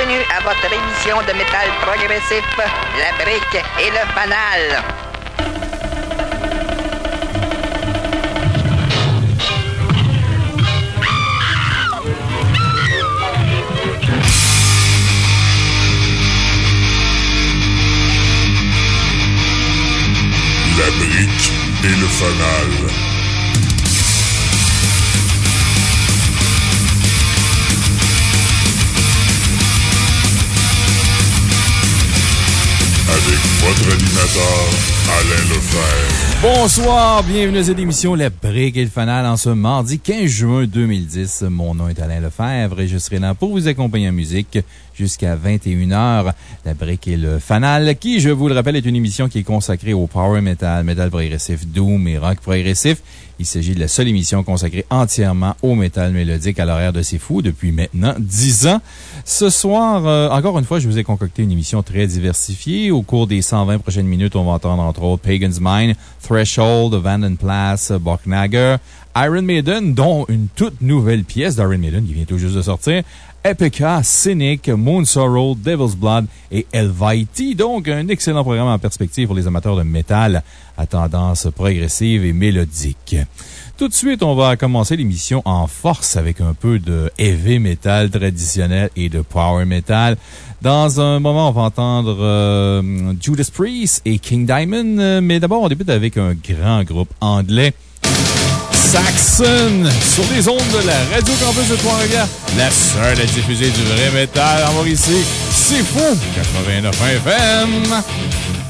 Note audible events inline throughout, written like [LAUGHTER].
bienvenue à votre émission de métal progressif, La Brique et le Fanal. La brique et le fanal. Votre animateur, Alain Lefebvre. Bonsoir, bienvenue à cette émission La Brique et le Fanal en ce mardi 15 juin 2010. Mon nom est Alain Lefebvre et je serai là pour vous accompagner en musique jusqu'à 21h. La Brique et le Fanal, qui, je vous le rappelle, est une émission qui est consacrée au power metal, metal progressif, doom et rock progressif. Il s'agit de la seule émission consacrée entièrement au métal mélodique à l'horaire de C'est Fou depuis maintenant 10 ans. Ce soir, euh, encore une fois, je vous ai concocté une émission très diversifiée. Au cours des 120 prochaines minutes, on va entendre entre autres Pagan's Mind, Threshold, Vandenplass, Bocknagger, Iron Maiden, dont une toute nouvelle pièce d'Iron Maiden qui vient tout juste de sortir, Epica, Cynic, Moon Sorrow, Devil's Blood et Helviti. Donc, un excellent programme en perspective pour les amateurs de métal à tendance progressive et mélodique. Tout de suite, on va commencer l'émission en force avec un peu de heavy metal traditionnel et de power metal. Dans un moment, on va entendre euh, Judas Priest et King Diamond, mais d'abord, on débute avec un grand groupe anglais. Saxon, sur les ondes de la Radio Campus de Trois-Rivières, la seule à diffuser du vrai métal en Mauricie. C'est fou! 89 FM!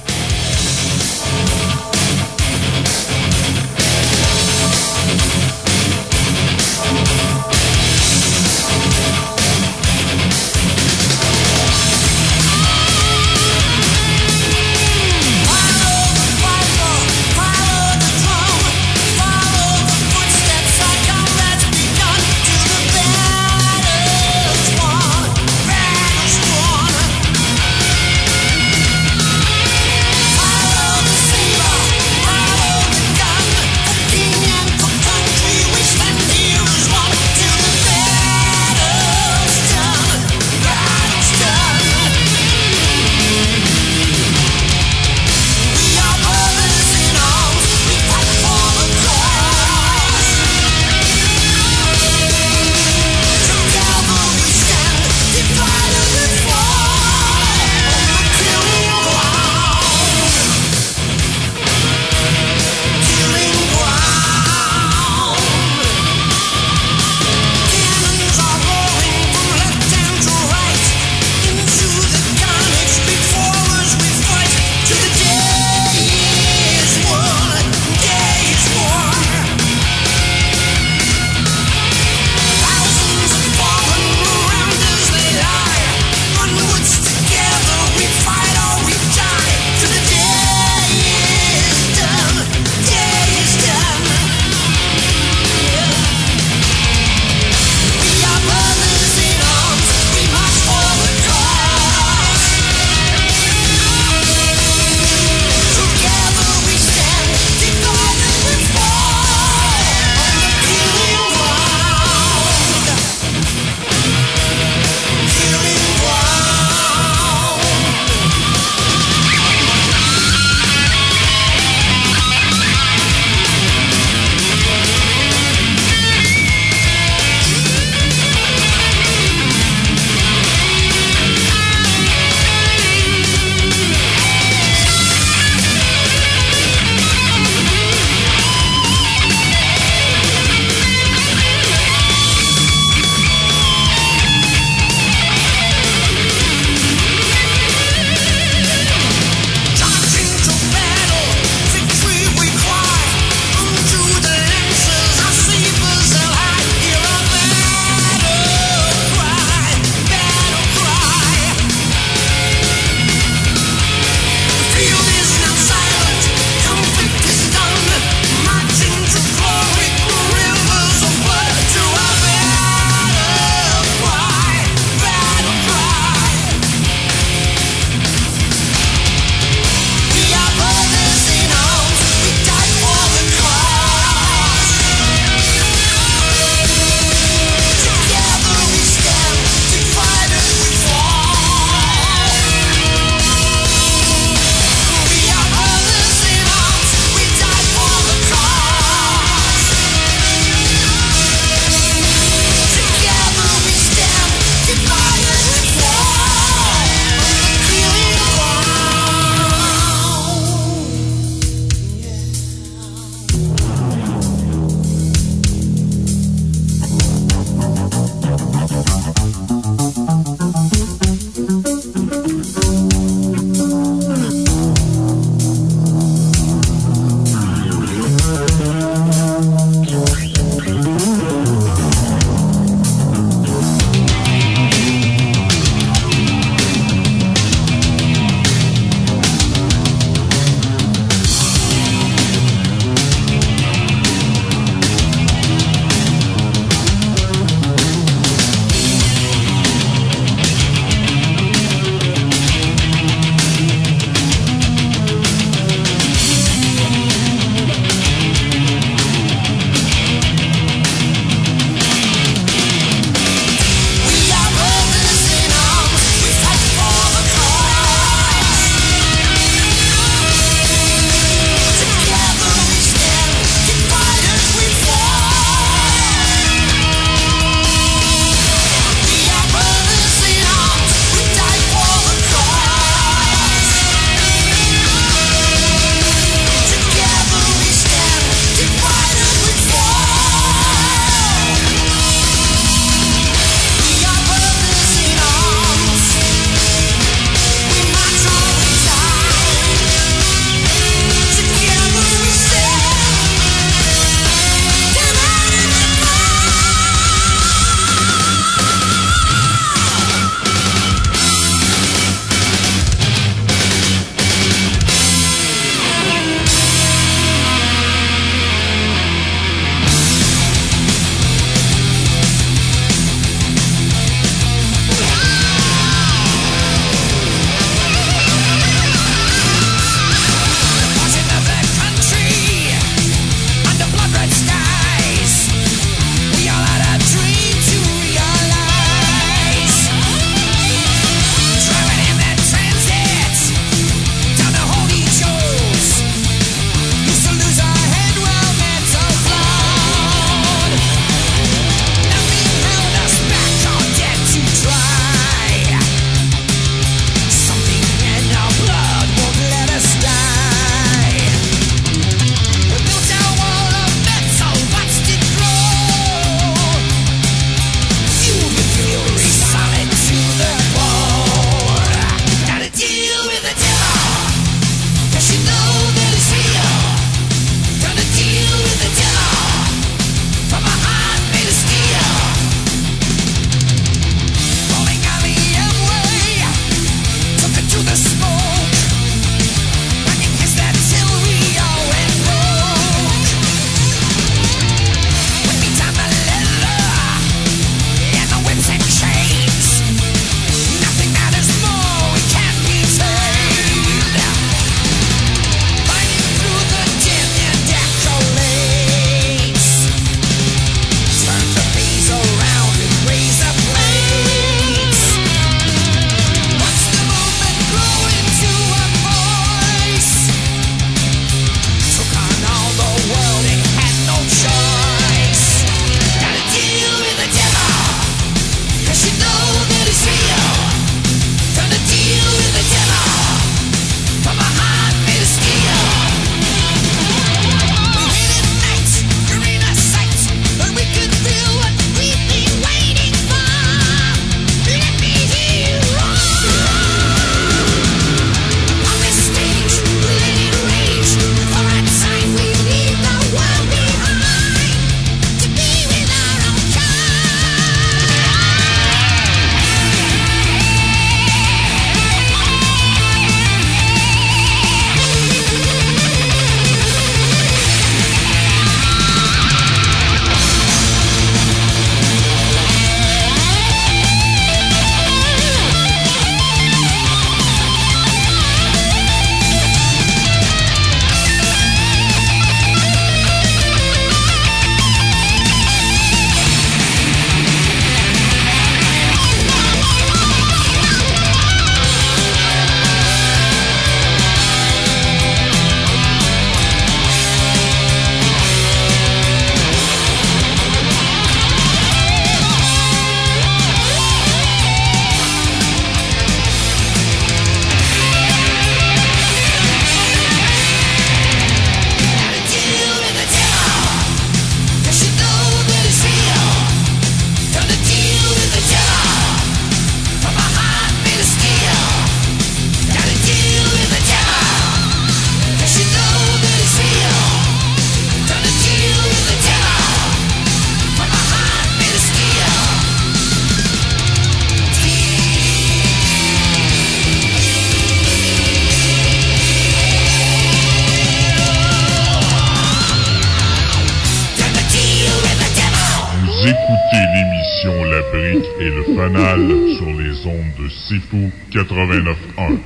L'émission La Brique et le Fanal sur les ondes de Sifu 89.1.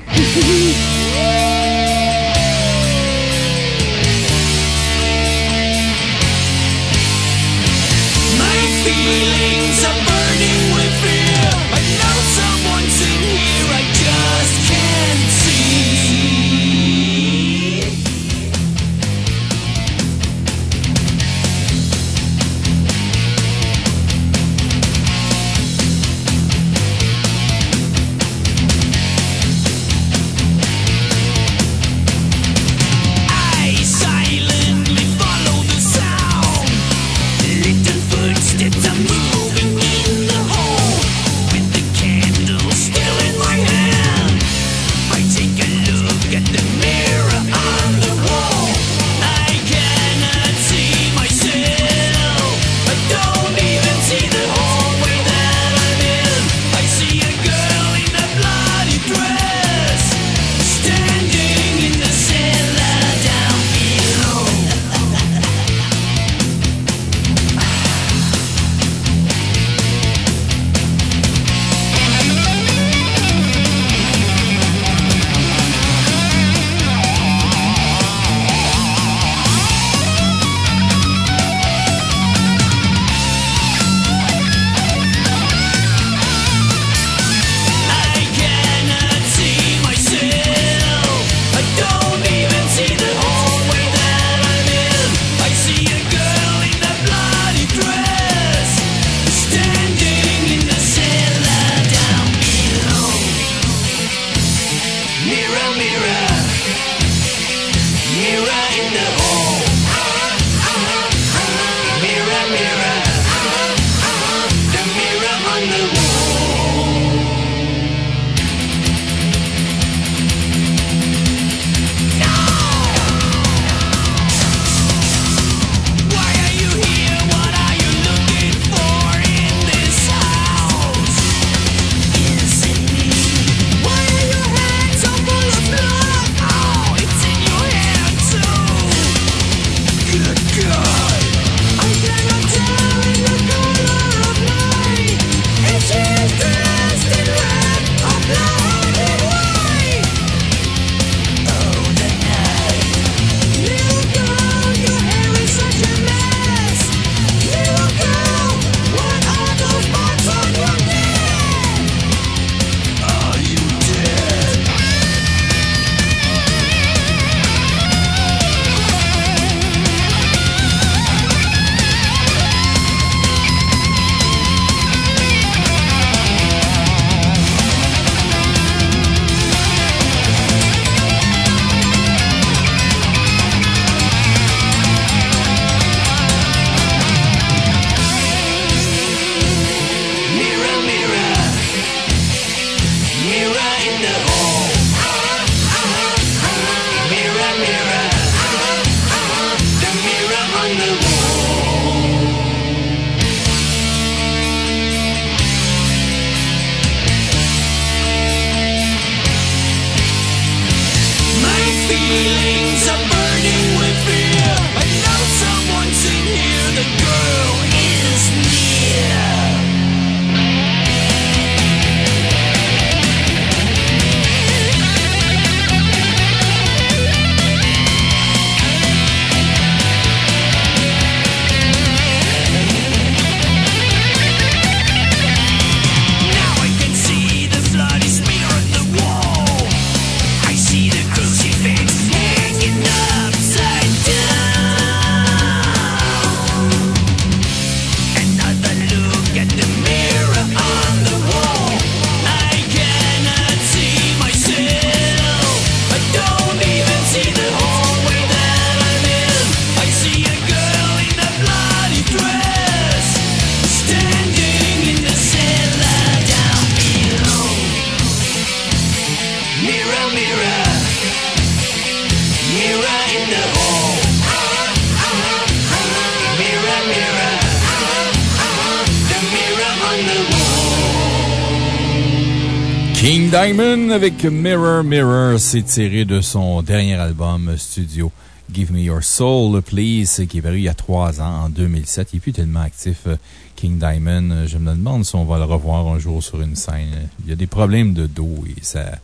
Simon avec Mirror Mirror. C'est tiré de son dernier album studio. Give Me Your Soul, Please, qui est paru il y a trois ans, en 2007. Il n'est plus tellement actif, euh, King Diamond. Je me demande si on va le revoir un jour sur une scène. Il y a des problèmes de dos et ça,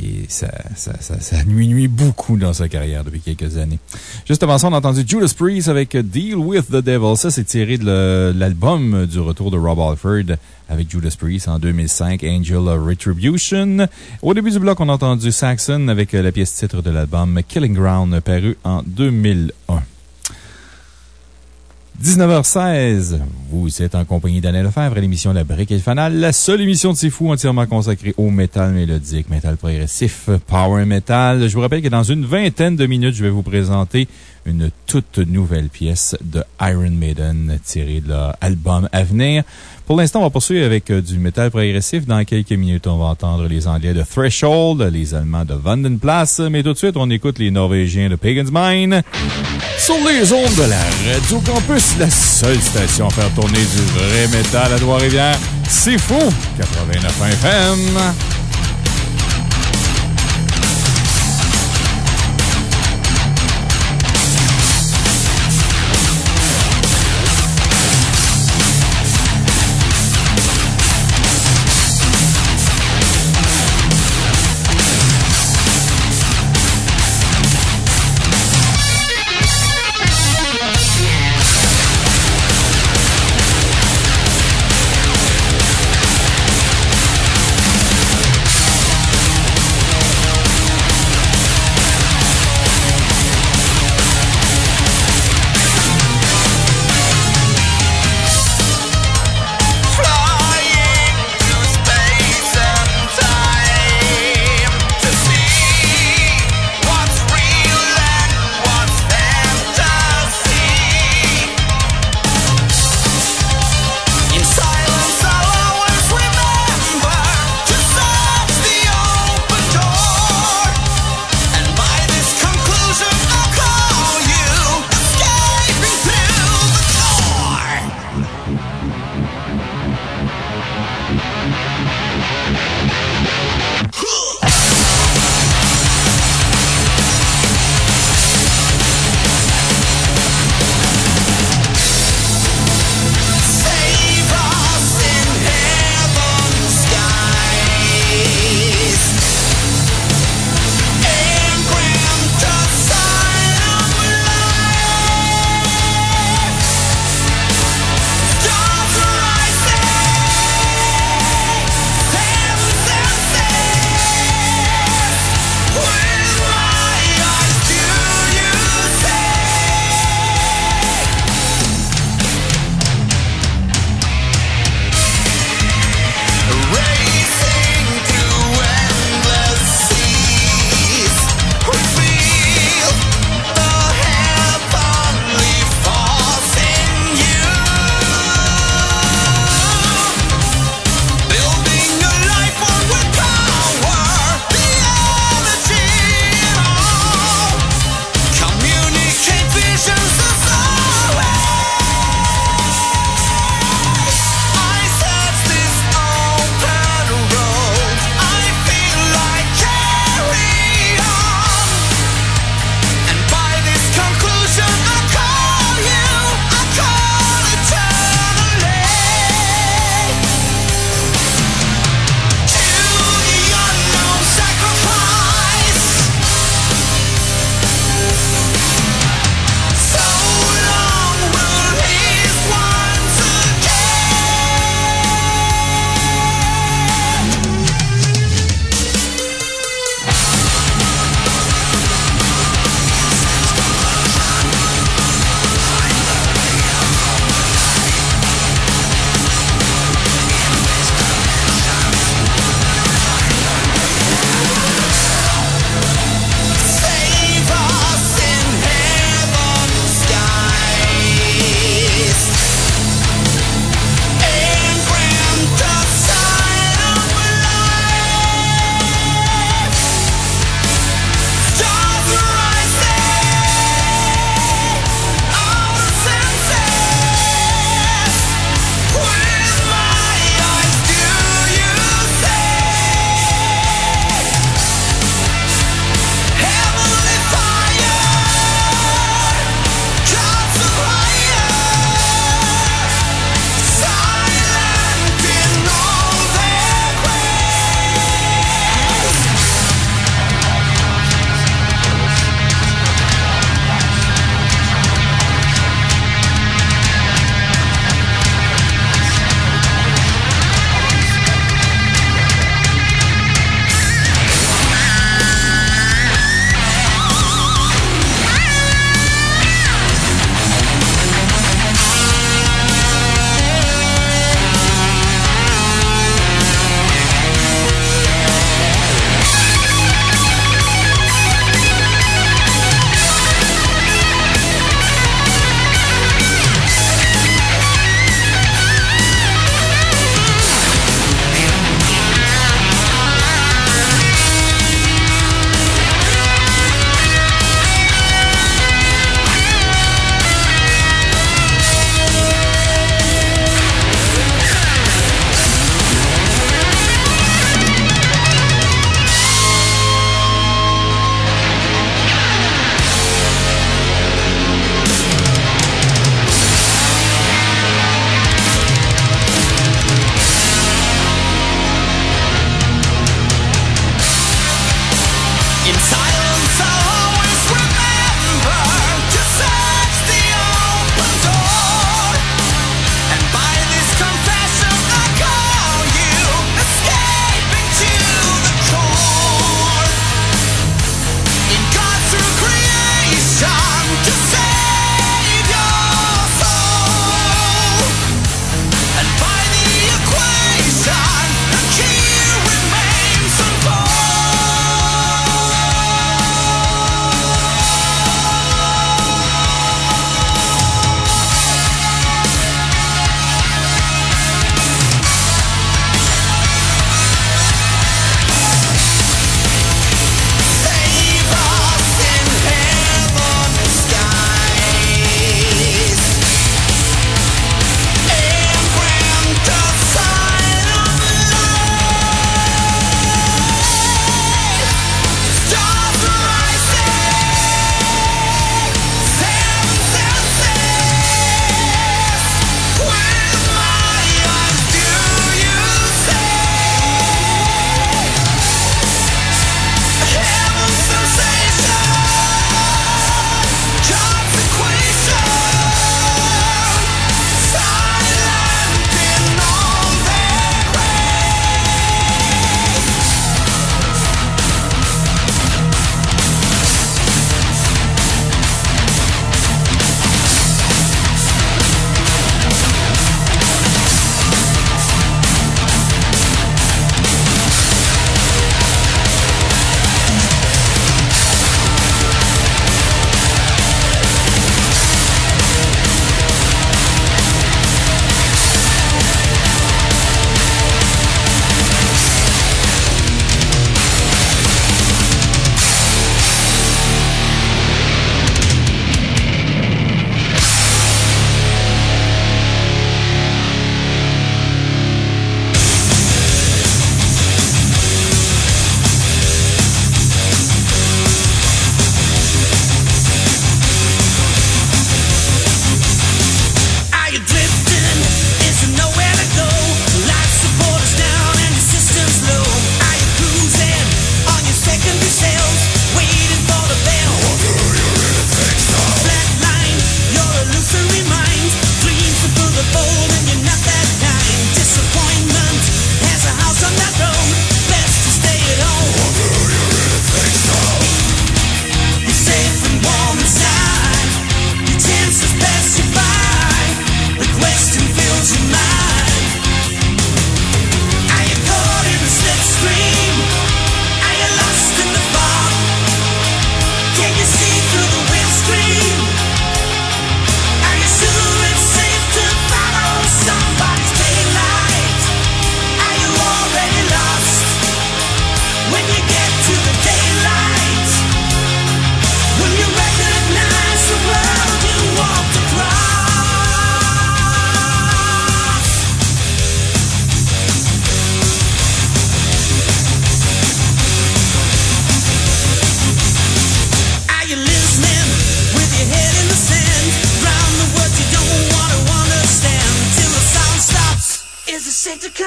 et ça, ça, ça, nuit, beaucoup dans sa carrière depuis quelques années. Juste avant ça, on a entendu Judas Priest avec Deal with the Devil. Ça, c'est tiré de l'album du retour de Rob Alford avec Judas Priest en 2005, Angel Retribution. Au début du bloc, on a entendu Saxon avec la pièce titre de l'album Killing Ground paru en 2001. 19h16, vous êtes en compagnie d'Anne Lefebvre à l'émission La Brique et le Fanal, la seule émission de C'est Fou entièrement consacrée au métal mélodique, métal progressif, power metal. Je vous rappelle que dans une vingtaine de minutes, je vais vous présenter une toute nouvelle pièce de Iron Maiden tirée de leur album à venir. Pour l'instant, on va poursuivre avec euh, du métal progressif. Dans quelques minutes, on va entendre les Anglais de Threshold, les Allemands de Vandenplatz. Mais tout de suite, on écoute les Norvégiens de Pagan's Mine. Sur les ondes de la Radio Campus, la seule station à faire tourner du vrai métal à Trois-Rivières. C'est fou! 89 FM.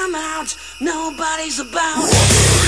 Come out? Nobody's about.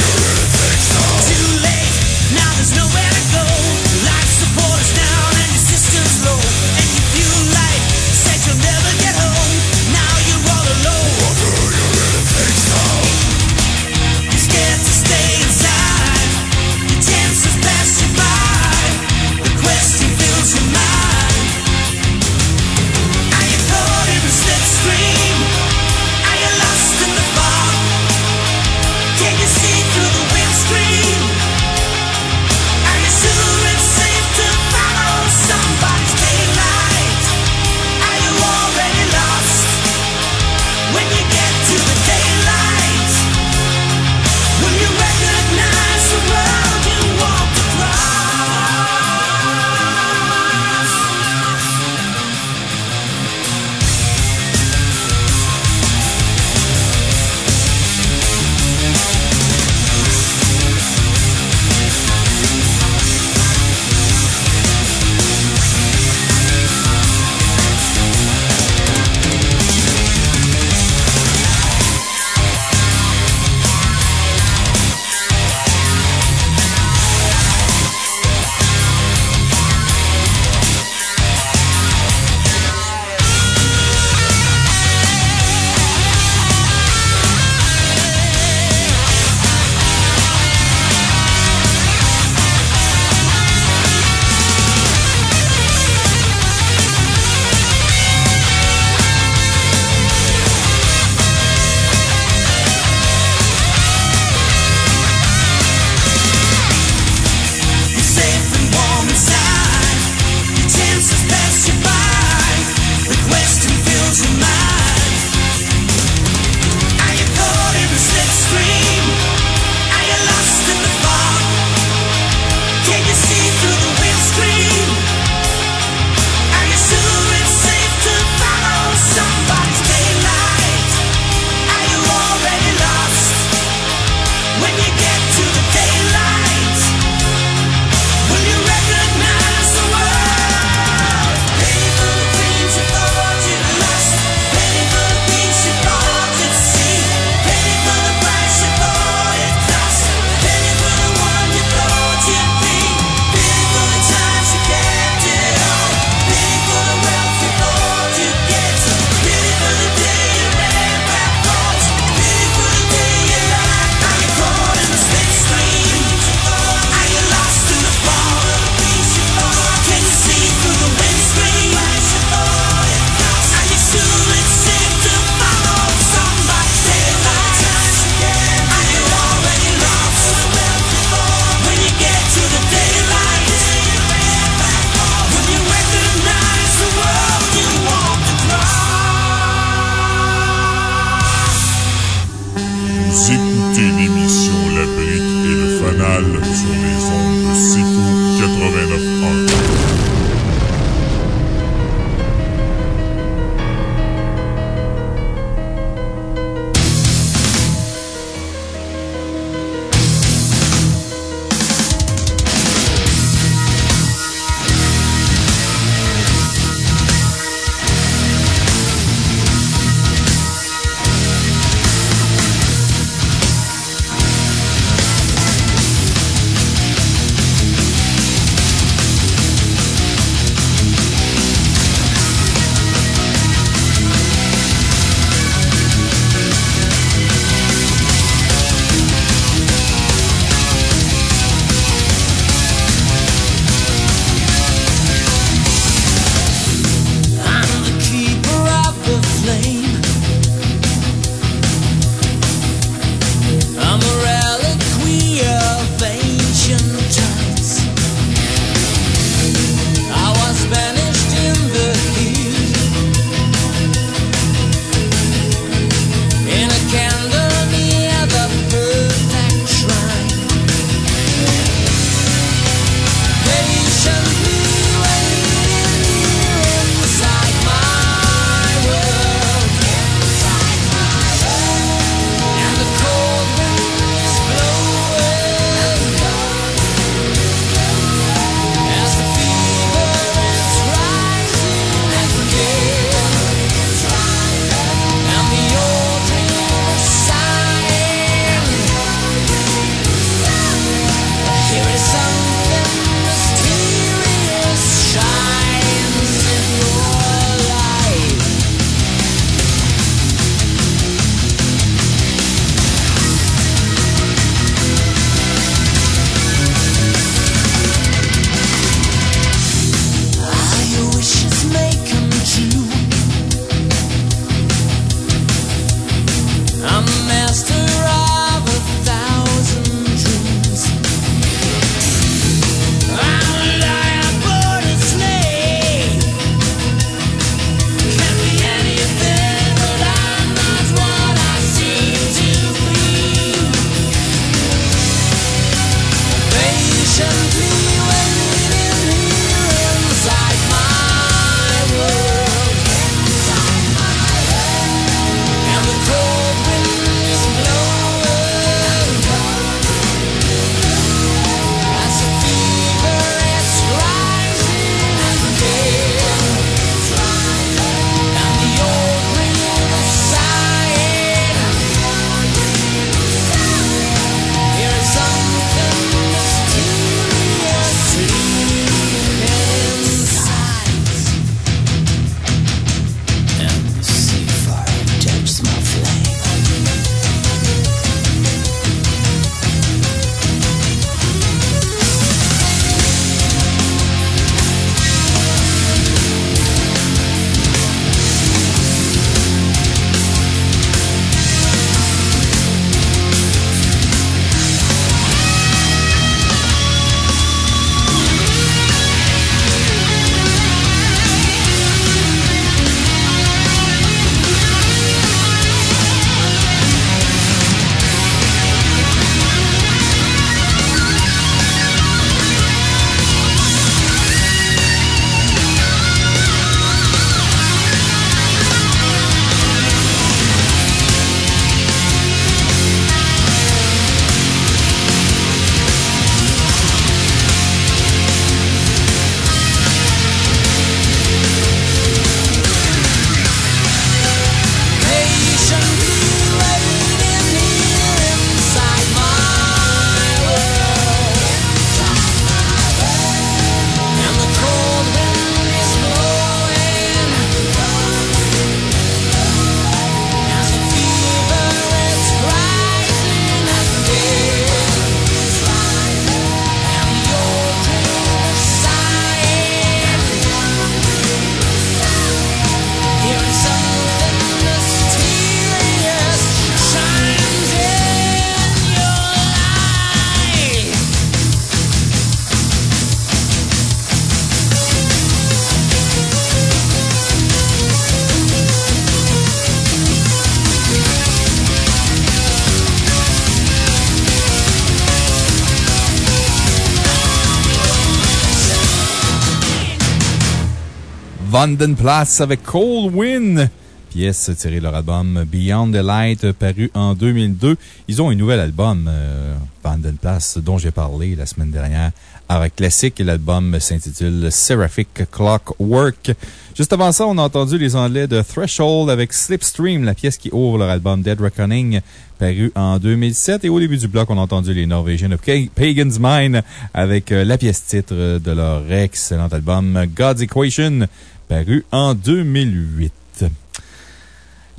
Vandenplatz avec Cold Wind pièce tirée de leur album Beyond the Light, paru en 2002. Ils ont un nouvel album, euh, Vandenplatz, dont j'ai parlé la semaine dernière, avec classique. L'album s'intitule Seraphic Clockwork. Juste avant ça, on a entendu les Anglais de Threshold avec Slipstream, la pièce qui ouvre leur album Dead Reckoning, paru en 2007. Et au début du bloc, on a entendu les Norvégiens de Pagan's Mind avec euh, la pièce titre de leur excellent album God's Equation, paru en 2008.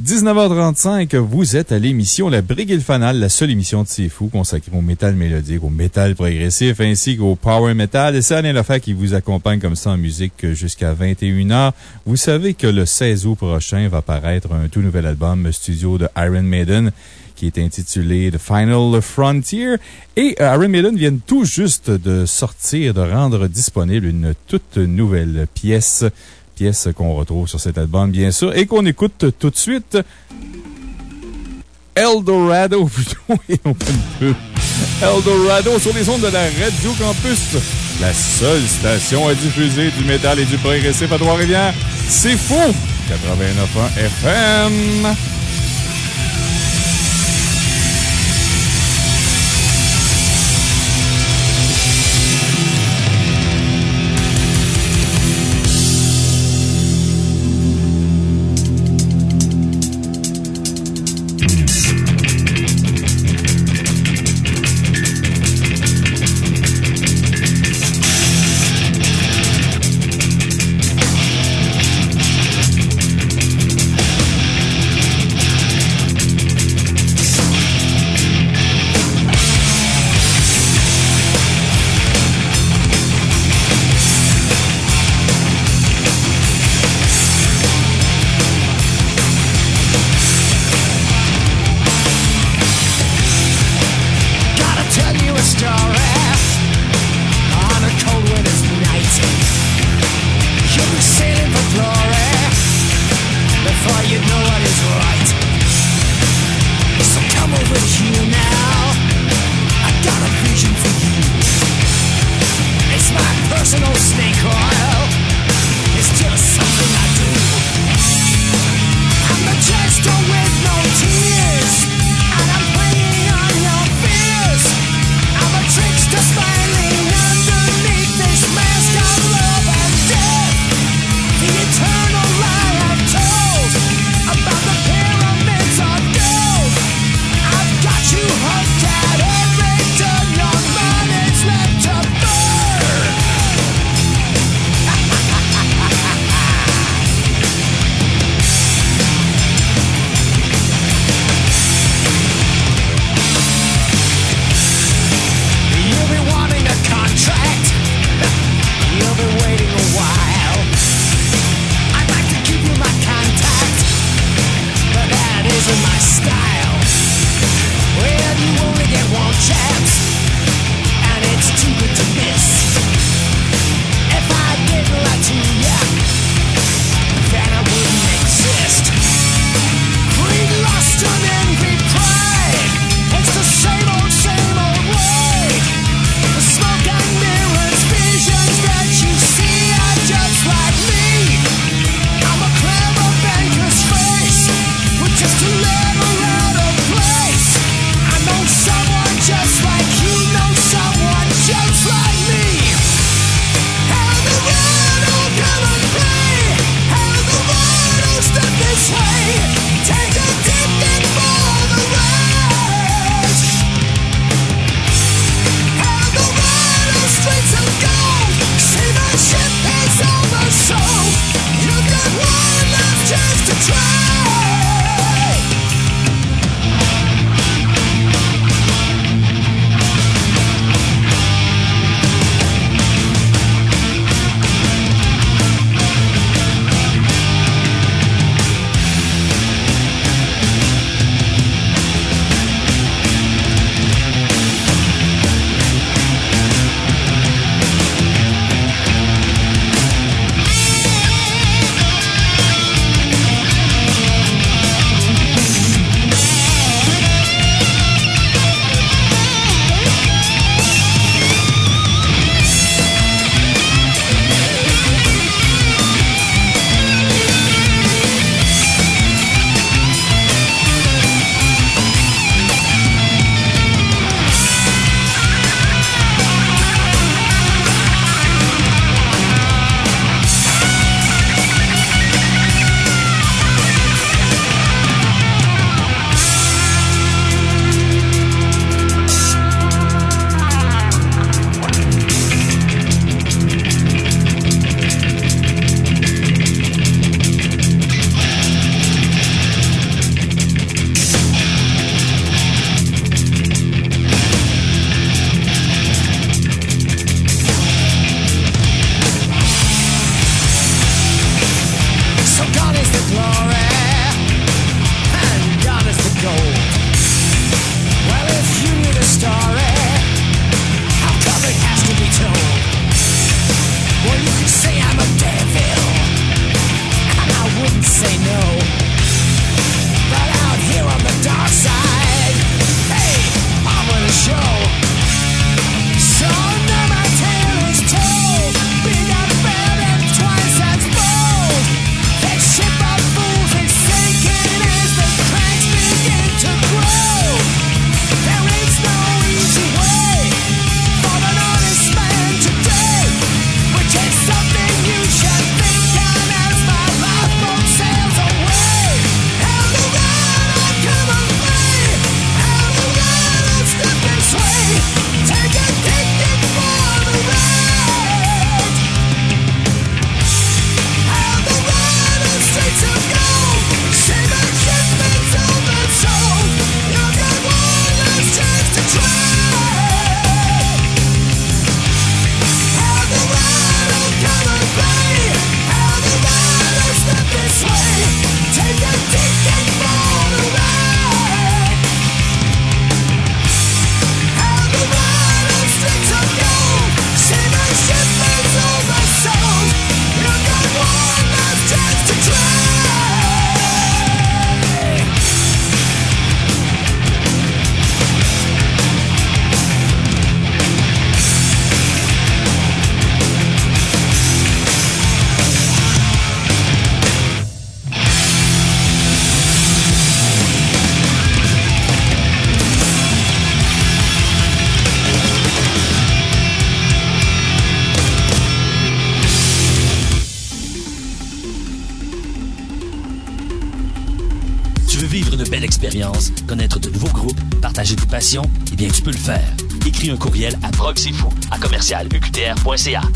19h35, vous êtes à l'émission La Brigue et le Fanal, la seule émission de C'est Fou consacrée au métal mélodique, au métal progressif ainsi qu'au power metal. Et c'est Alain Lefebvre qui vous accompagne comme ça en musique jusqu'à 21h. Vous savez que le 16 août prochain va paraître un tout nouvel album studio de Iron Maiden qui est intitulé The Final Frontier. Et euh, Iron Maiden vient tout juste de sortir, de rendre disponible une toute nouvelle pièce pièce qu'on retrouve sur cet album, bien sûr, et qu'on écoute tout de suite. Eldorado, [LAUGHS] plutôt, et on fait une peu. Eldorado sur les ondes de la Radio Campus, la seule station à diffuser du métal et du progressif à Trois-Rivières. C'est fou! 89.1 FM.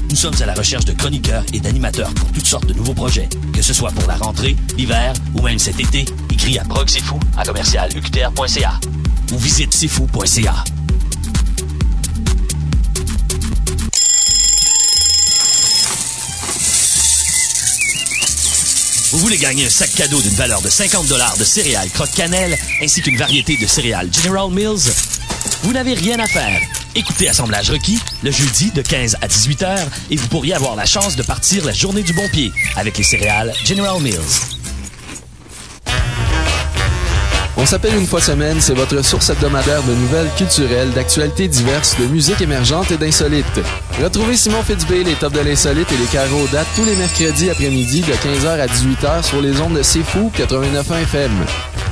Nous sommes à la recherche de chroniqueurs et d'animateurs pour toutes sortes de nouveaux projets. Que ce soit pour la rentrée, l'hiver ou même cet été, écris à proxifou à commercial ou visite sifou.ca. Vous voulez gagner un sac cadeau d'une valeur de 50 de céréales croque-cannelle ainsi qu'une variété de céréales General Mills? Vous n'avez rien à faire. Écoutez Assemblage requis le jeudi de 15 à 18 heures et vous pourriez avoir la chance de partir la journée du bon pied avec les céréales General Mills. On s'appelle une fois semaine, c'est votre source hebdomadaire de nouvelles culturelles, d'actualités diverses, de musique émergente et d'insolites. Retrouvez Simon Fitzbé, les tops de l'insolite et les carreaux datent tous les mercredis après-midi de 15h à 18h sur les ondes de C'est Fou 89.1 FM.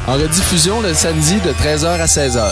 En rediffusion le samedi de 13h à 16h.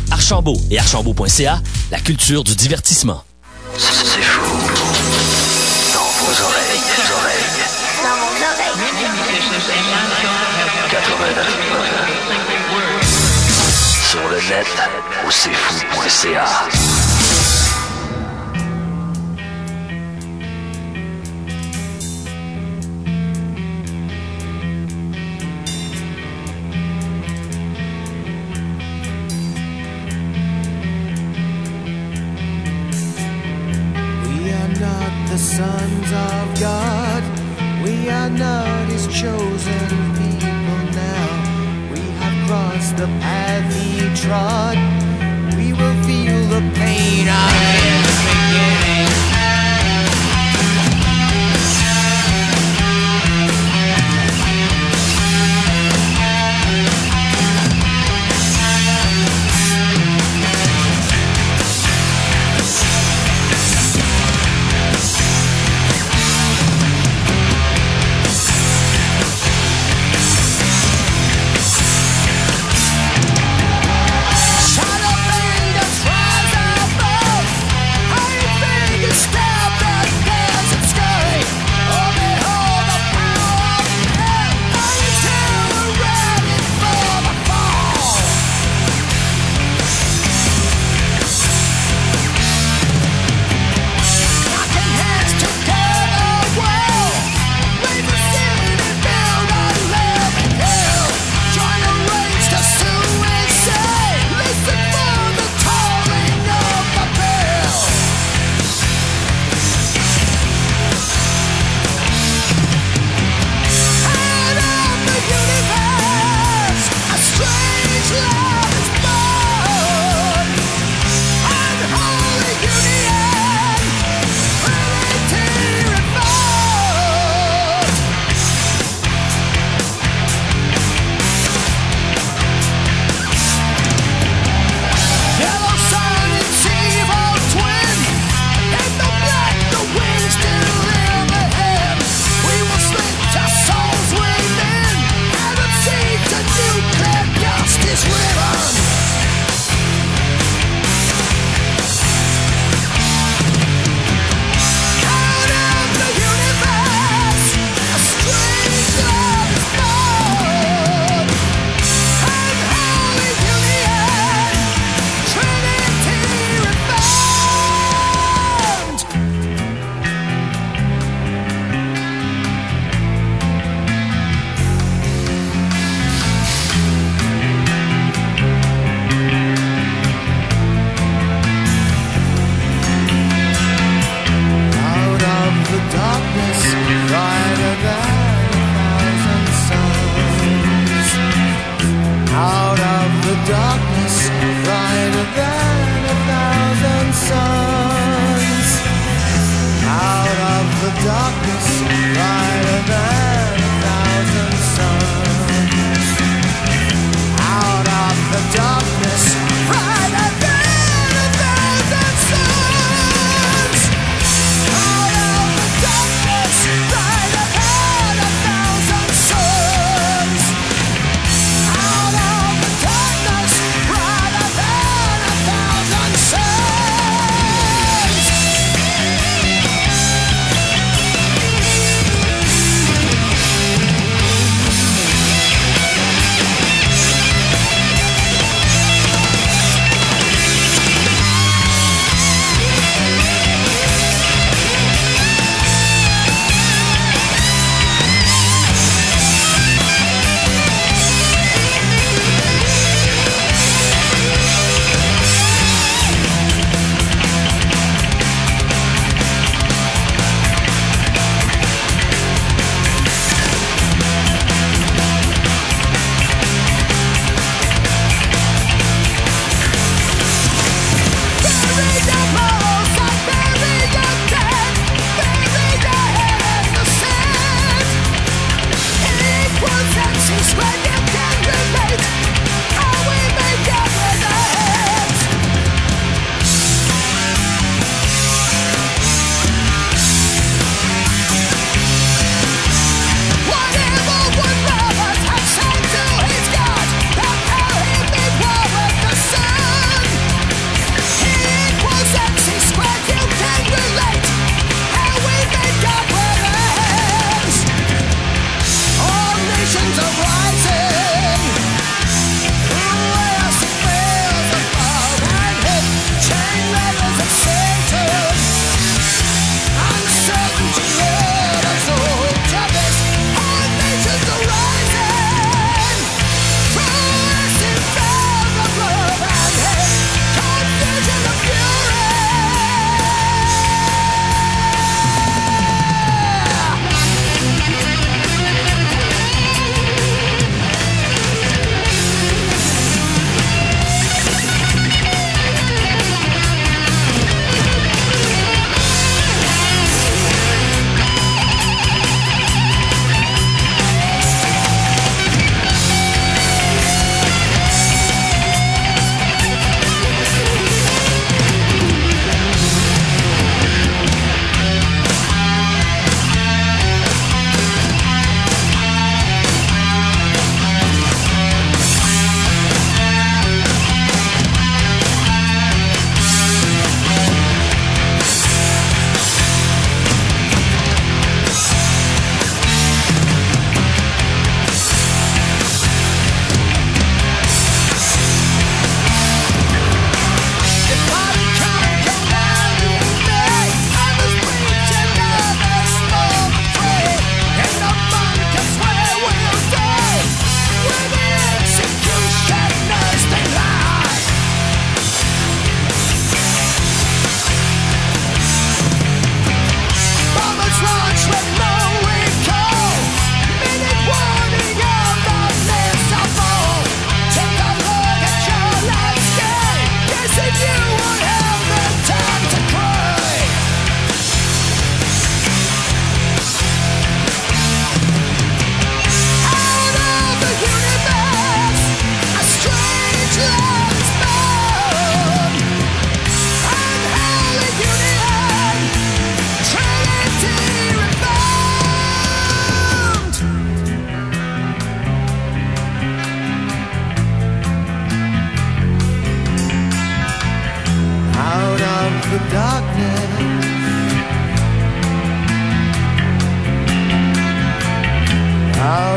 Archambault et archambault.ca, la culture du divertissement. C'est fou. Dans vos oreilles, oreilles. Dans mon oreille. 89. Sur le net, au c'est fou.ca.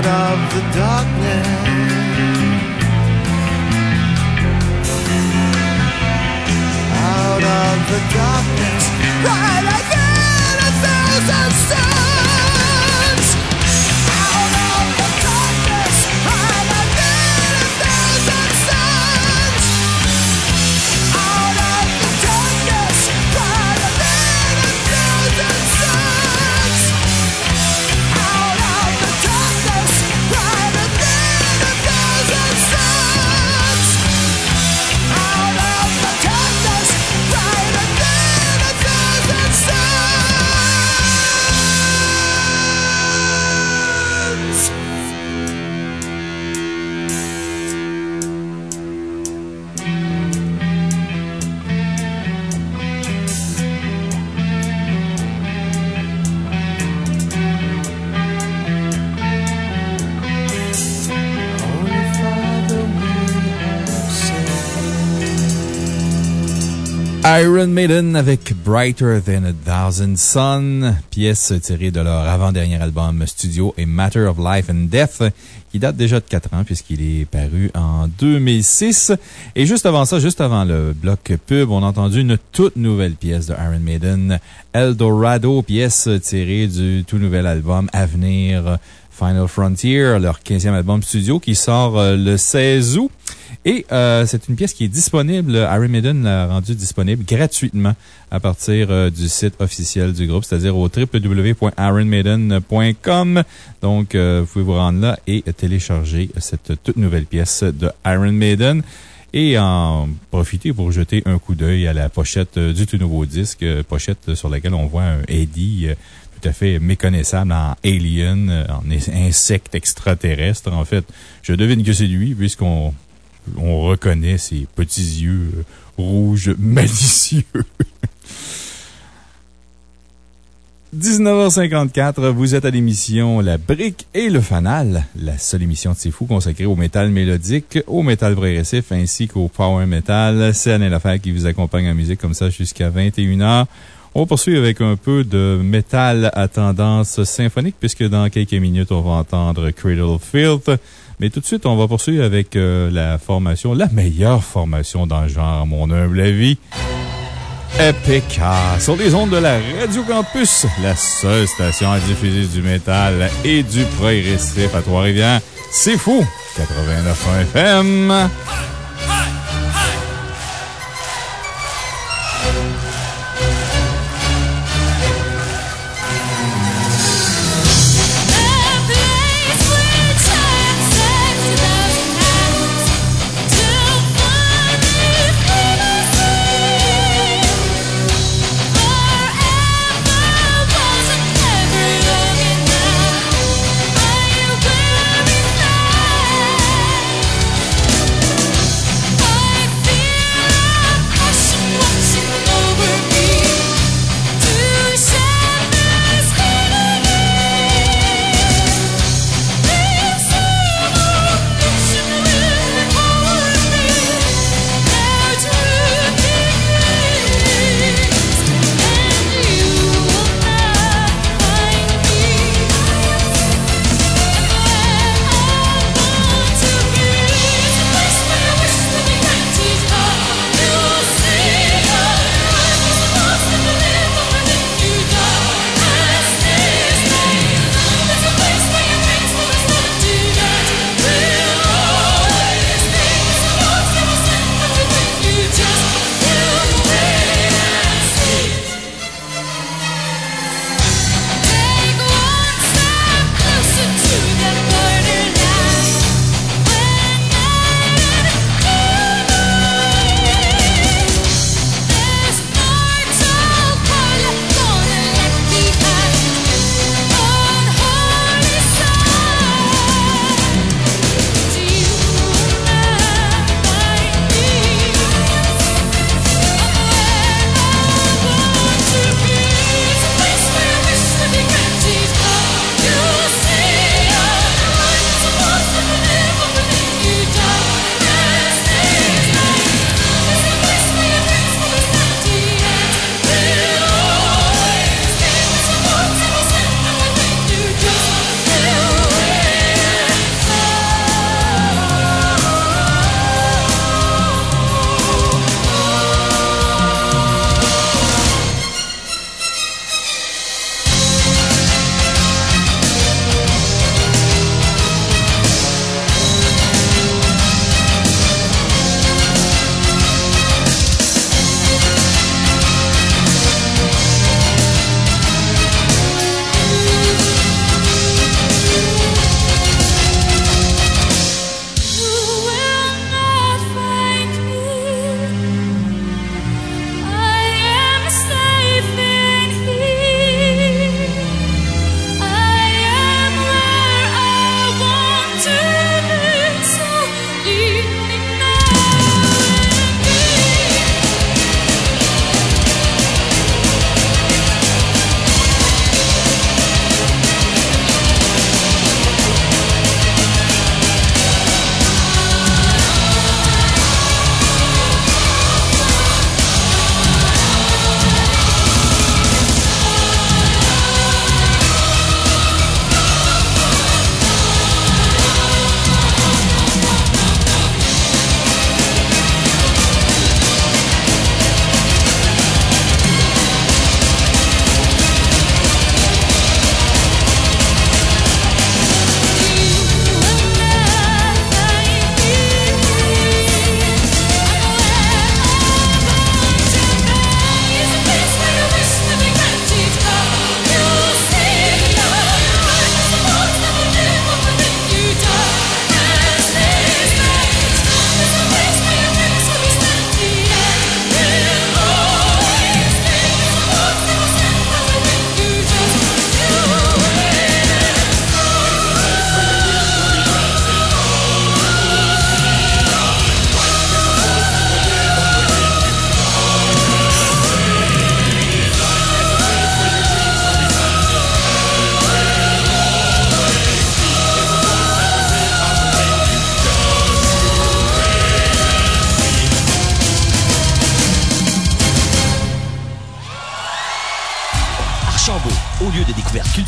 darkness. Out of the darkness, right again a thousand suns. Iron Maiden avec Brighter Than a Thousand Sun, pièce tirée de leur avant-dernier album studio et Matter of Life and Death, qui date déjà de 4 ans puisqu'il est paru en 2006. Et juste avant ça, juste avant le bloc pub, on a entendu une toute nouvelle pièce de Iron Maiden, Eldorado, pièce tirée du tout nouvel album Avenir Final Frontier, leur 15e album studio qui sort euh, le 16 août. Et euh, c'est une pièce qui est disponible. Iron Maiden l'a rendue disponible gratuitement à partir euh, du site officiel du groupe, c'est-à-dire au www.ironmaiden.com. Donc, vous pouvez vous rendre là et télécharger cette toute nouvelle pièce de Iron Maiden et en profiter pour jeter un coup d'œil à la pochette du tout nouveau disque, pochette sur laquelle on voit un Eddie tout à fait méconnaissable en alien, euh, en insecte extraterrestre. En fait, je devine que c'est lui, puisqu'on on reconnaît ses petits yeux euh, rouges [LAUGHS] malicieux. 19h54, vous êtes à l'émission La Brique et le Fanal, la seule émission de C'est Fou consacrée au métal mélodique, au métal progressif ainsi qu'au power metal. C'est Anne Lafayette qui vous accompagne en musique comme ça jusqu'à 21h. On poursuit avec un peu de métal à tendance symphonique puisque dans quelques minutes, on va entendre Cradle Filth. Mais tout de suite, on va poursuivre avec euh, la formation, la meilleure formation dans le genre, à mon humble avis. EPK, sur les ondes de la Radio Campus, la seule station à diffuser du métal et du progressif à Trois-Rivières. C'est fou! 89 FM.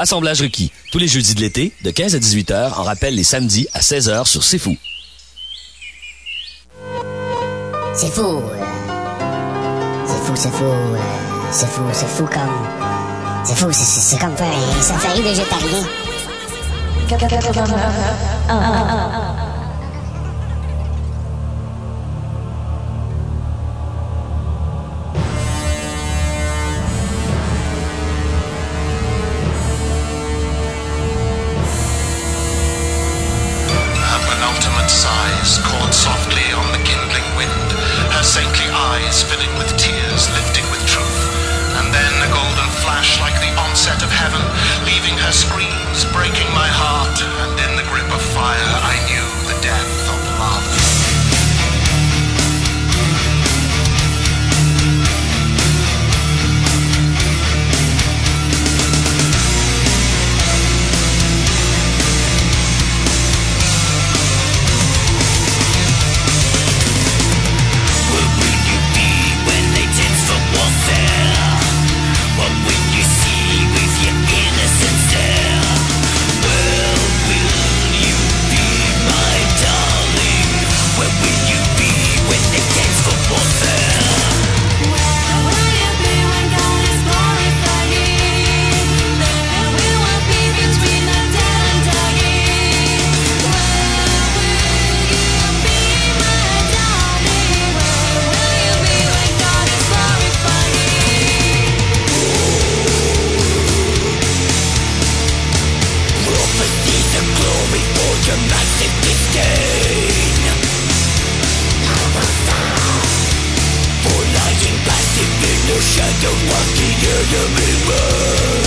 Assemblage requis. Tous les jeudis de l'été, de 15 à 18 heures, en rappel les samedis à 16 heures sur C'est Fou. C'est fou. C'est fou, c'est fou. C'est fou, c'est fou comme. C'est fou, c'est comme faire un safari végétarien. Sighs caught softly on the kindling wind, her saintly eyes filling with tears, lifting with truth. And then a golden flash like the onset of heaven, leaving her screams, breaking my heart. And in the grip of fire, I knew the shadow of the enemy reigns.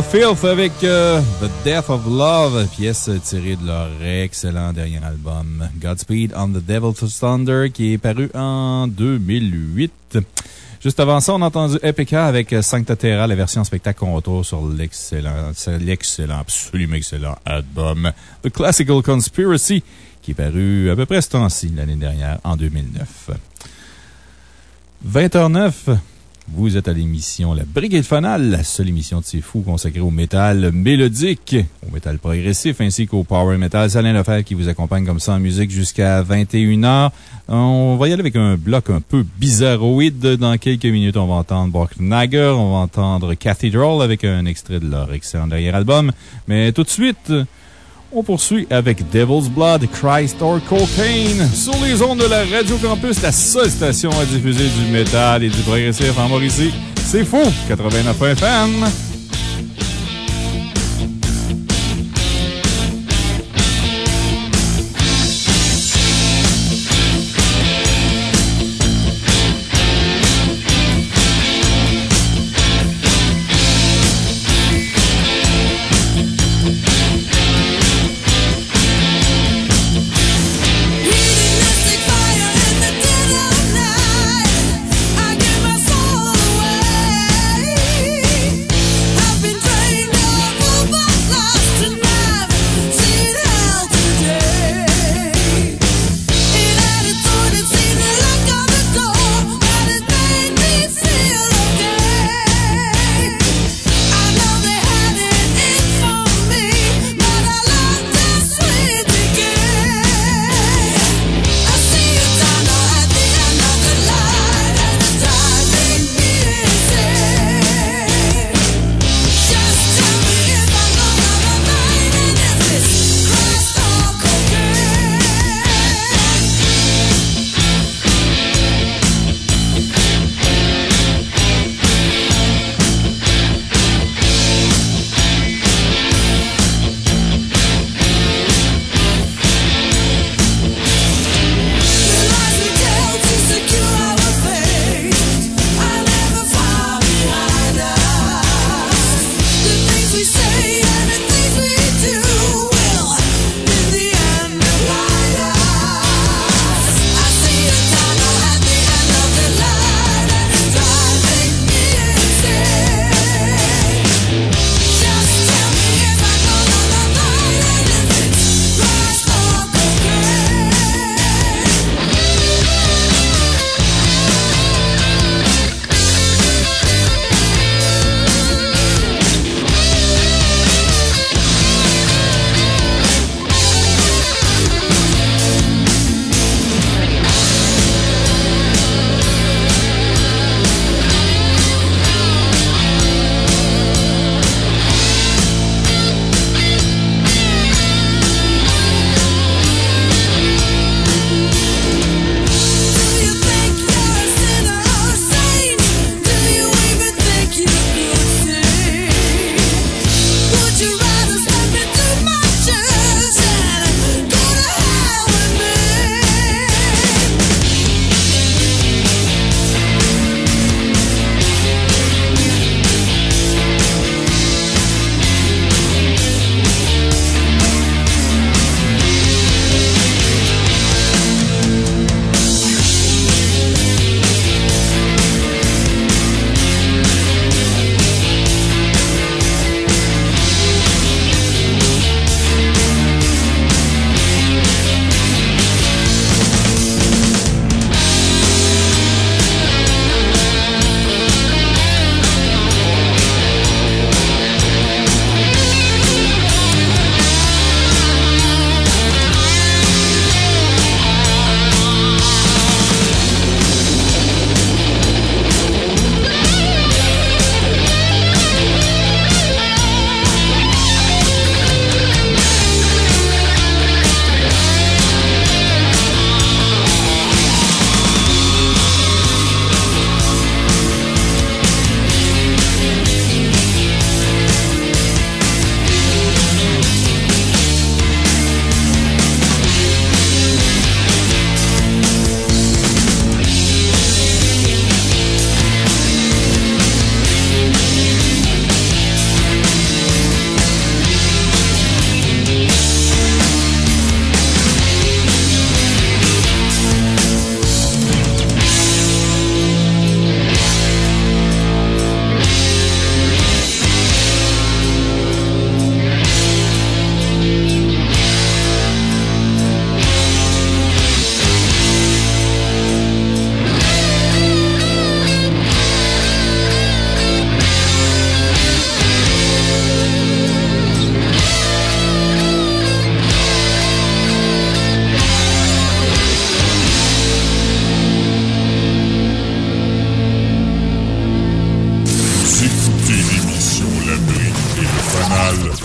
Filth avec euh, The Death of Love, pièce tirée de leur excellent dernier album Godspeed on the Devil's Thunder qui est paru en 2008. Juste avant ça, on a entendu Epica avec Sancta Terra, la version spectacle qu'on retrouve sur l'excellent, l'excellent, absolument excellent album The Classical Conspiracy qui est paru à peu près ce temps-ci l'année dernière, en 2009. 20h09. Vous êtes à l'émission La Brigade Fanale, la seule émission de C'est Fou consacrée au métal mélodique, au métal progressif ainsi qu'au power metal. C'est Alain Lefebvre qui vous accompagne comme ça en musique jusqu'à 21h. On va y aller avec un bloc un peu bizarroïde. Dans quelques minutes, on va entendre Borknager, on va entendre Cathedral avec un extrait de leur excellent dernier album. Mais tout de suite, on poursuit avec Devil's Blood, Christ or Cocaine sur les ondes de la Radio Campus, la seule station à diffuser du métal et du progressif en Mauricie. C'est fou! 89 FM!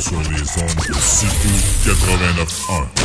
sur les ondes, 89.1.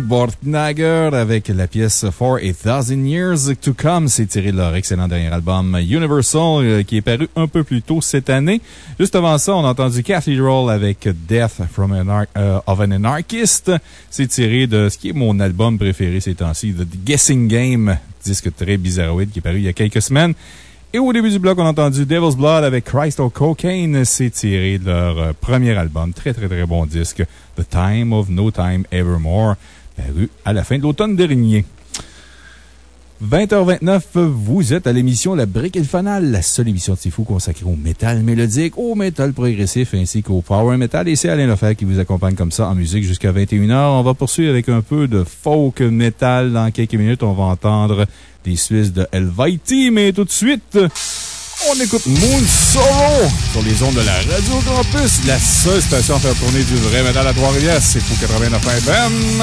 Bortnager avec la pièce For a Thousand Years to Come. C'est tiré de leur excellent dernier album Universal euh, qui est paru un peu plus tôt cette année. Juste avant ça, on a entendu Cathedral avec Death from an euh, of an Anarchist. C'est tiré de ce qui est mon album préféré ces temps-ci, The Guessing Game, disque très bizarroïde qui est paru il y a quelques semaines. Et au début du bloc, on a entendu Devil's Blood avec Christ of Cocaine. C'est tiré de leur euh, premier album. Très, très, très bon disque. The Time of No Time Evermore. Paru à la fin de l'automne dernier. 20h29, vous êtes à l'émission La Brique et le Fanal, la seule émission de Tifou consacrée au métal mélodique, au métal progressif ainsi qu'au power metal. Et c'est Alain Lefebvre qui vous accompagne comme ça en musique jusqu'à 21h. On va poursuivre avec un peu de folk metal. Dans quelques minutes, on va entendre des Suisses de Helviti, mais tout de suite, on écoute Moon Sorrow sur les ondes de la Radio Campus, la seule station à faire tourner du vrai métal à Trois-Rivières. C'est pour 89 FM.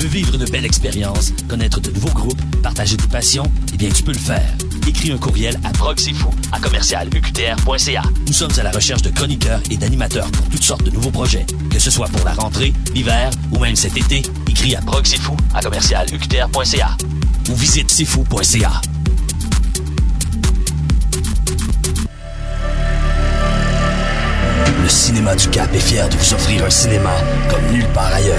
Veux vivre une belle expérience, connaître de nouveaux groupes, partager tes passions? Eh bien, tu peux le faire. Écris un courriel à proxifou à commercialuqtr.ca. Nous sommes à la recherche de chroniqueurs et d'animateurs pour toutes sortes de nouveaux projets. Que ce soit pour la rentrée, l'hiver ou même cet été, écris à proxifou à commercialuqtr.ca ou visite sifou.ca. Le Cinéma du Cap est fier de vous offrir un cinéma comme nulle part ailleurs,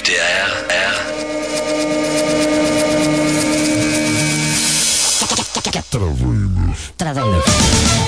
FTR, R. Traveiros. Traveiros.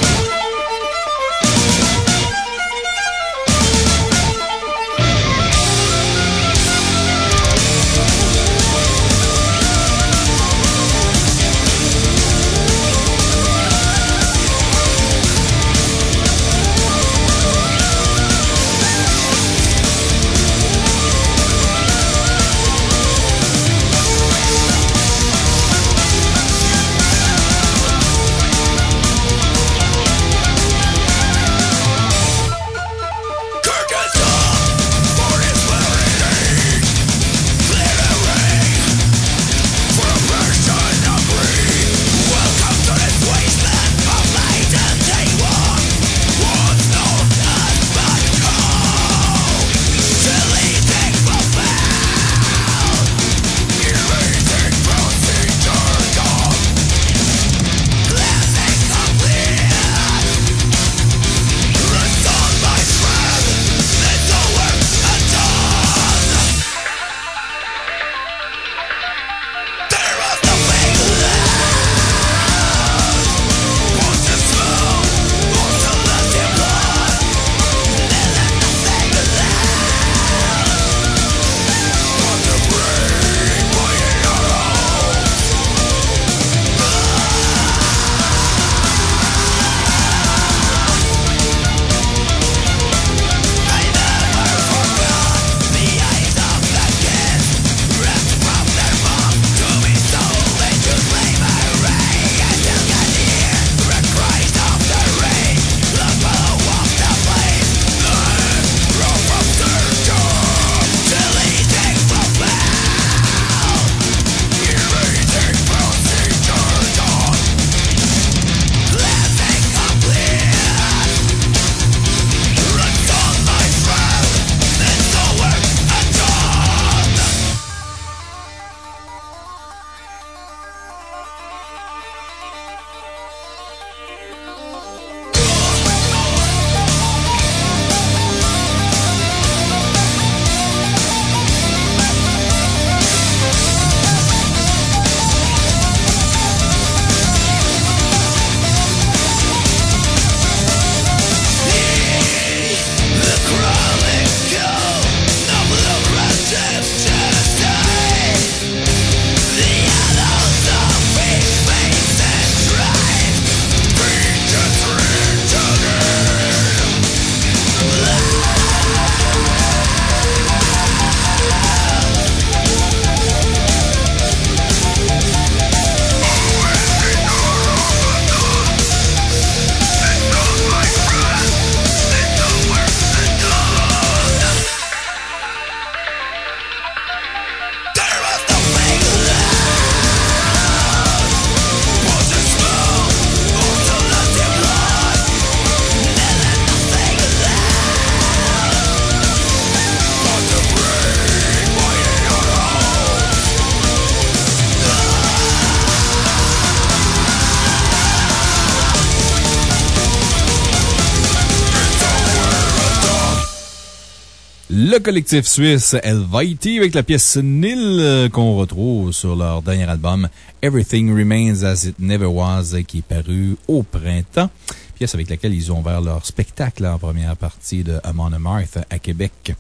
Collectif suisse Helviti avec la pièce Nil euh, qu'on retrouve sur leur dernier album Everything Remains as It Never Was qui est paru au printemps. Pièce avec laquelle ils ont ouvert leur spectacle en première partie de Amon Amarth à Québec.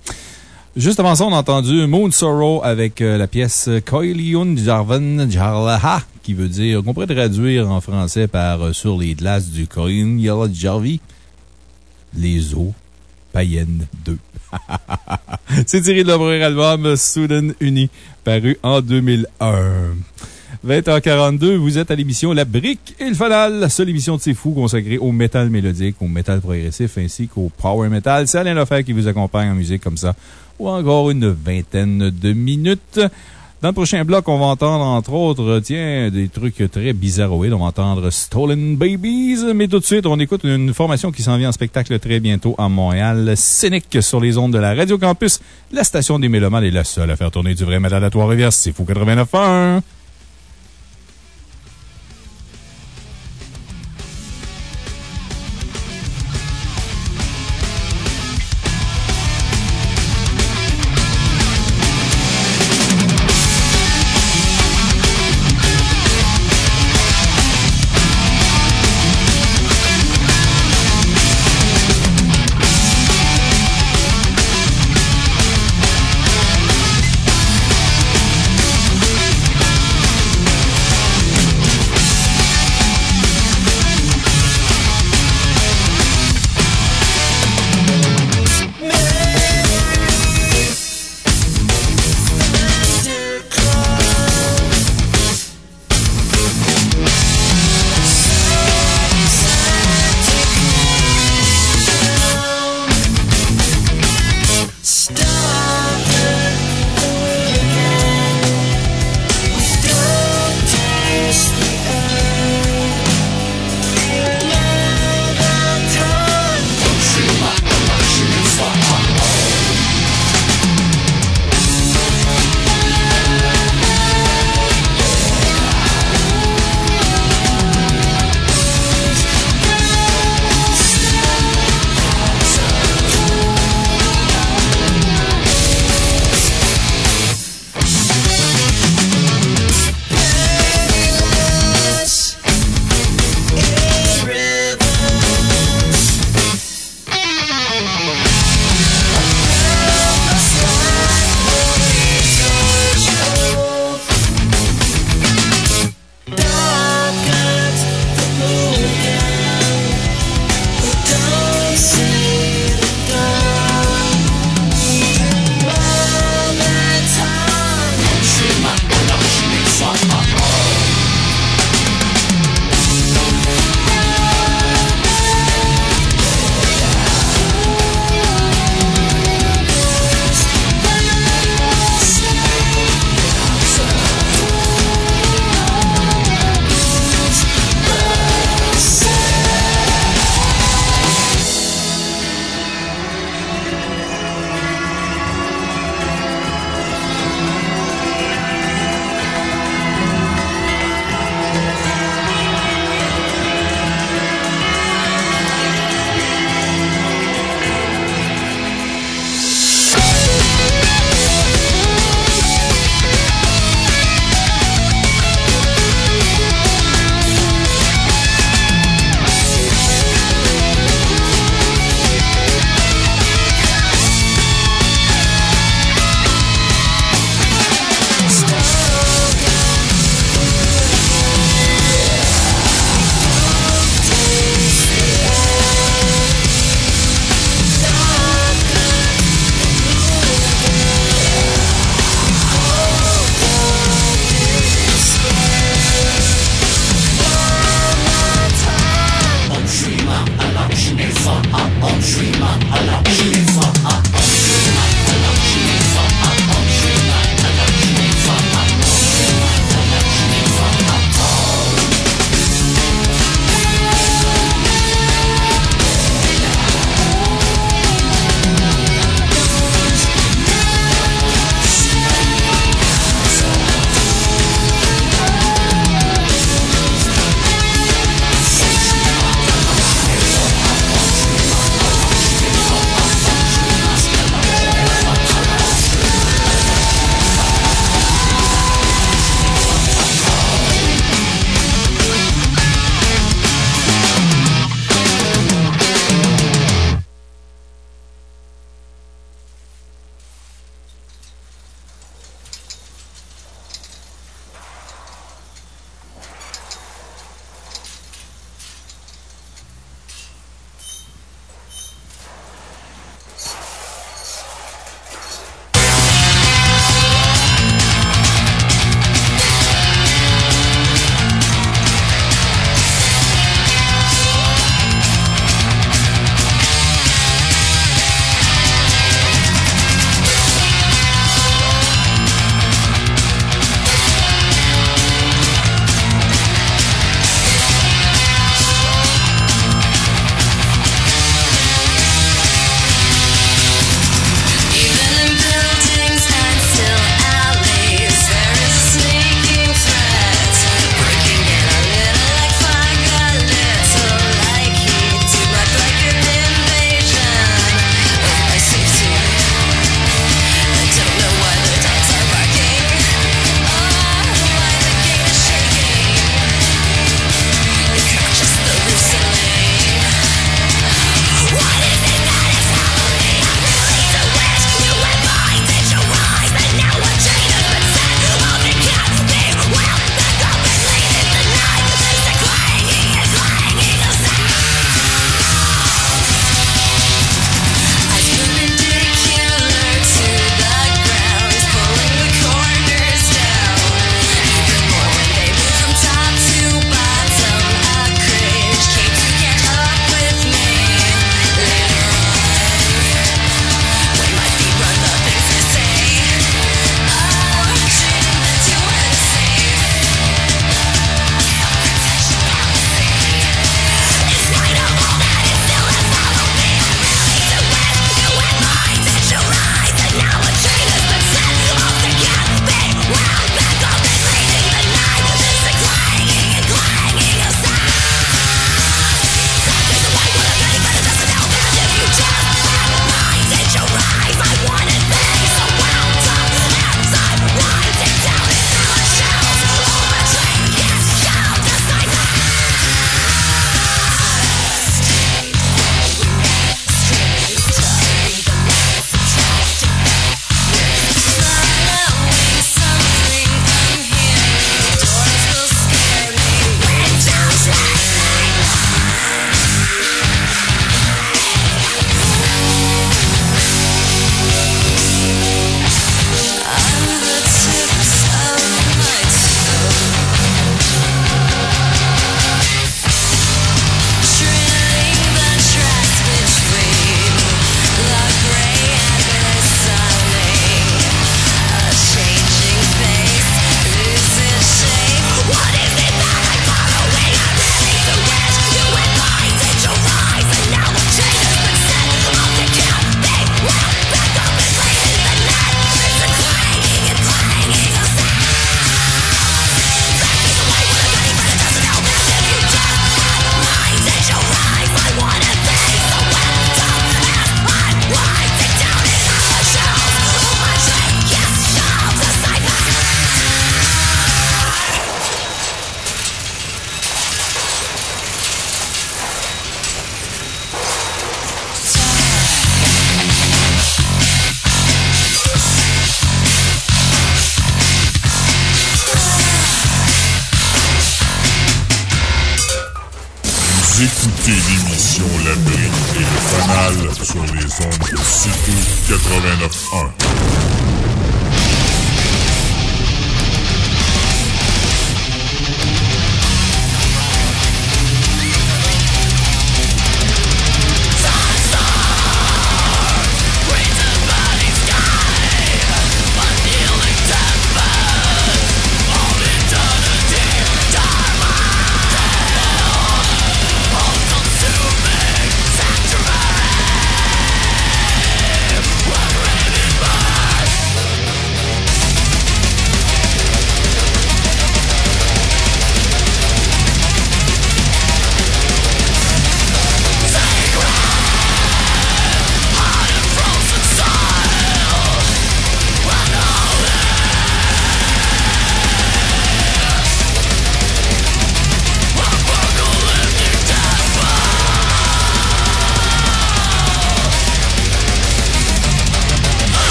Juste avant ça, on a entendu Moon Sorrow avec euh, la pièce Coilion Jarvan Jarlaha, qui veut dire, qu'on pourrait traduire en français par euh, Sur les glaces du Coin Jarvi, les eaux païennes 2. [LAUGHS] C'est tiré de leur premier album Soudan Uni, paru en 2001. 20h42, vous êtes à l'émission La Brique et le Fanal, la seule émission de C'est Fou consacrée au métal mélodique, au métal progressif ainsi qu'au power metal. C'est Alain Lefebvre qui vous accompagne en musique comme ça, ou encore une vingtaine de minutes. Dans le prochain bloc, on va entendre, entre autres, tiens, des trucs très bizarroïdes. On va entendre Stolen Babies. Mais tout de suite, on écoute une formation qui s'en vient en spectacle très bientôt à Montréal. Scénic sur les ondes de la Radio Campus. La station des Mélomanes est la seule à faire tourner du vrai métal à Trois-Rivières. C'est fou 89.1.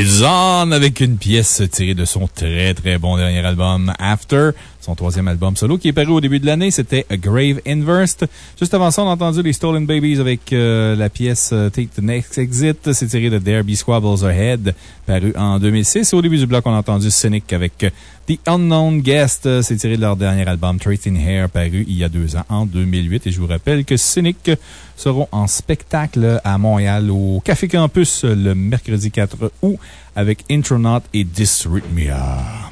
It's On avec une pièce tirée de son très très bon dernier album After, son troisième album solo qui est paru au début de l'année. C'était A Grave Inversed. Juste avant ça, on a entendu les Stolen Babies avec euh, la pièce euh, Take the Next Exit. C'est tiré de Be Squabbles Ahead, paru en 2006. Et au début du bloc, on a entendu Cynic avec euh, The Unknown Guest. C'est tiré de leur dernier album Trace in Hair, paru il y a deux ans, en 2008. Et je vous rappelle que Cynic seront en spectacle à Montréal au Café Campus le mercredi 4 août avec Intronaut et Dysrhythmia.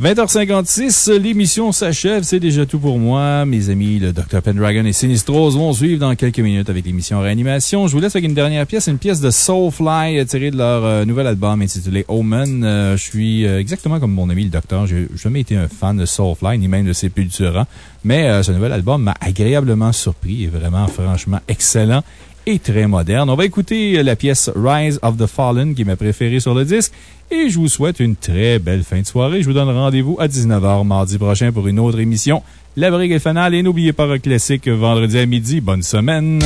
20h56, l'émission s'achève. C'est déjà tout pour moi. Mes amis, le Dr. Pendragon et Sinistros vont suivre dans quelques minutes avec l'émission Réanimation. Je vous laisse avec une dernière pièce, une pièce de Soulfly euh, tirée de leur euh, nouvel album intitulé Omen. Euh, je suis exactement comme mon ami le Docteur. J'ai jamais été un fan de Soulfly, ni même de Sepultura. Mais ce nouvel album m'a agréablement surpris et vraiment, franchement, excellent et très moderne. On va écouter euh, la pièce Rise of the Fallen, qui ma préférée sur le disque. Et je vous souhaite une très belle fin de soirée. Je vous donne rendez-vous à 19h mardi prochain pour une autre émission. La Brigue est fanale et n'oubliez pas Rock Classique vendredi à midi. Bonne semaine!